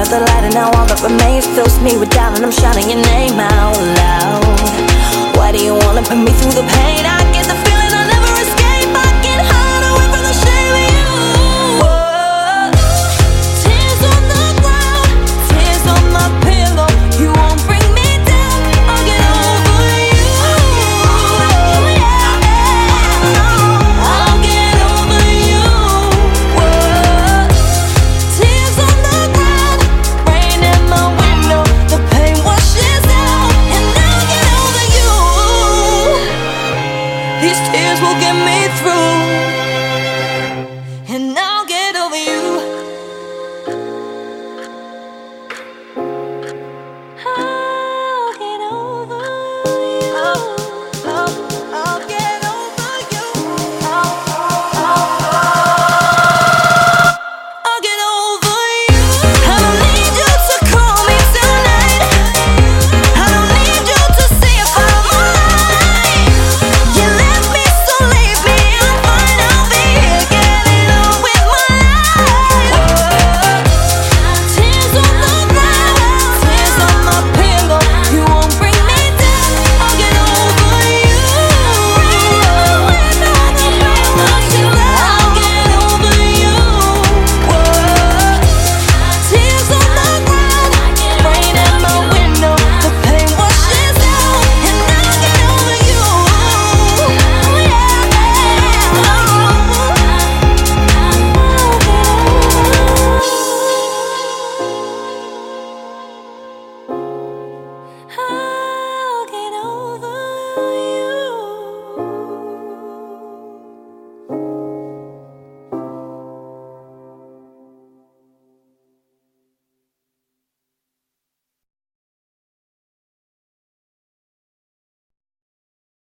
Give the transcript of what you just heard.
Out the light, and now all that remains fills me with doubt, and I'm shouting your name out loud. Why do you wanna put me through the pain? I These tears will get me through.